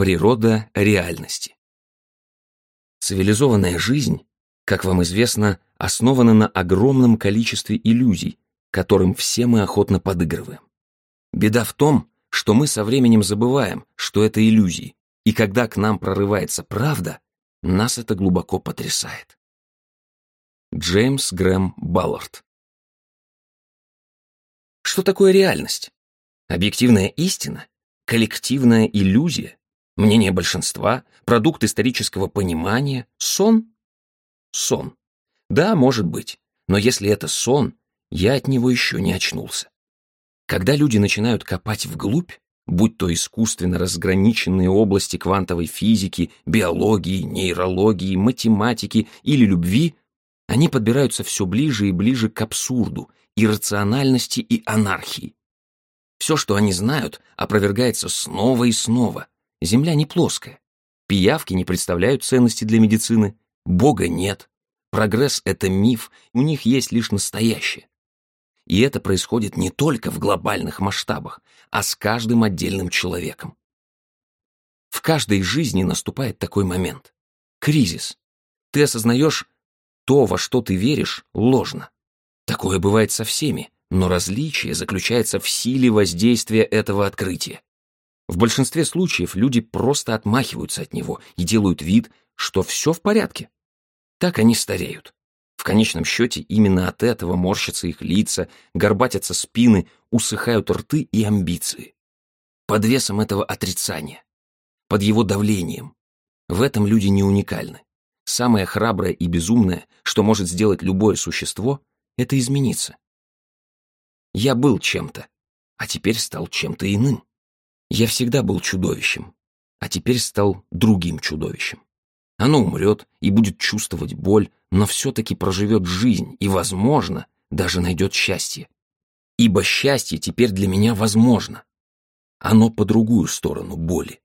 Природа реальности. Цивилизованная жизнь, как вам известно, основана на огромном количестве иллюзий, которым все мы охотно подыгрываем. Беда в том, что мы со временем забываем, что это иллюзии, и когда к нам прорывается правда, нас это глубоко потрясает. Джеймс Грэм Баллард Что такое реальность? Объективная истина? Коллективная иллюзия? Мнение большинства? Продукт исторического понимания? Сон? Сон. Да, может быть. Но если это сон, я от него еще не очнулся. Когда люди начинают копать вглубь, будь то искусственно разграниченные области квантовой физики, биологии, нейрологии, математики или любви, они подбираются все ближе и ближе к абсурду, иррациональности и анархии. Все, что они знают, опровергается снова и снова. Земля не плоская. Пиявки не представляют ценности для медицины. Бога нет. Прогресс — это миф, у них есть лишь настоящее. И это происходит не только в глобальных масштабах, а с каждым отдельным человеком. В каждой жизни наступает такой момент. Кризис. Ты осознаешь, то, во что ты веришь, ложно. Такое бывает со всеми, но различие заключается в силе воздействия этого открытия. В большинстве случаев люди просто отмахиваются от него и делают вид, что все в порядке. Так они стареют. В конечном счете именно от этого морщатся их лица, горбатятся спины, усыхают рты и амбиции. Под весом этого отрицания, под его давлением. В этом люди не уникальны. Самое храброе и безумное, что может сделать любое существо, это измениться. Я был чем-то, а теперь стал чем-то иным. Я всегда был чудовищем, а теперь стал другим чудовищем. Оно умрет и будет чувствовать боль, но все-таки проживет жизнь и, возможно, даже найдет счастье. Ибо счастье теперь для меня возможно. Оно по другую сторону боли.